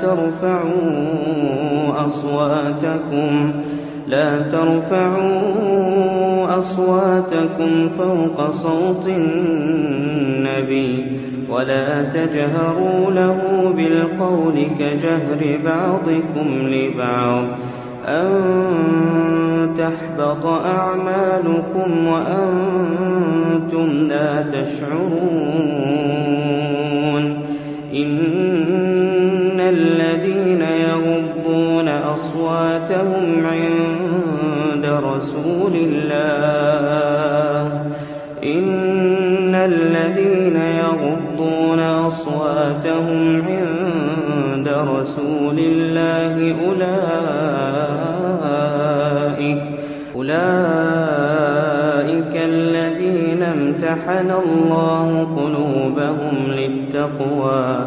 ترفعوا أصواتكم لا ترفعوا أصواتكم فوق صوت النبي ولا تجهروا له بالقول كجهر بعضكم لبعض أن تحبط أعمالكم وأنتم لا تشعرون. إن أصواتهم عند رسول الله. إن الذين يغضون أصواتهم عند رسول الله أولئك أولئك الذين امتحن الله قلوبهم للتقوى.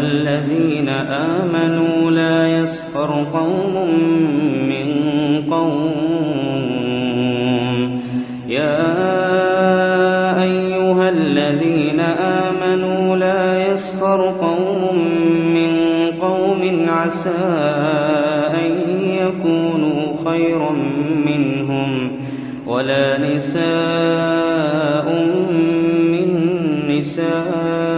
الذين آمنوا لا يسخر قوم من قوم. يا أيها الذين آمنوا لا يسخر قوم عسى أن يكونوا خيرا منهم. ولا نساء من نساء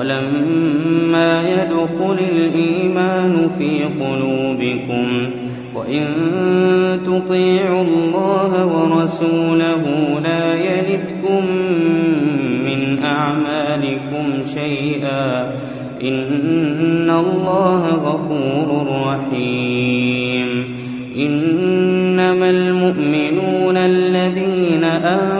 ولما يدخل الإيمان في قلوبكم وإن تطيعوا الله ورسوله لا يلتكم من أعمالكم شيئا إن الله غفور رحيم إنما المؤمنون الذين آمنوا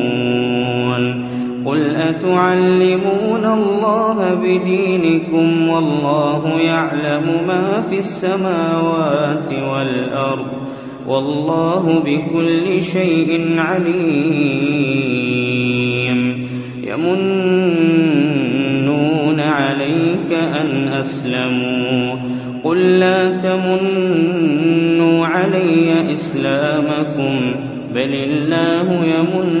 قل أتعلمون الله بدينكم والله يعلم ما في السماوات والأرض والله بكل شيء عليم يمنون عليك أن أسلموا قل لا تمنوا علي إسلامكم بل الله يمن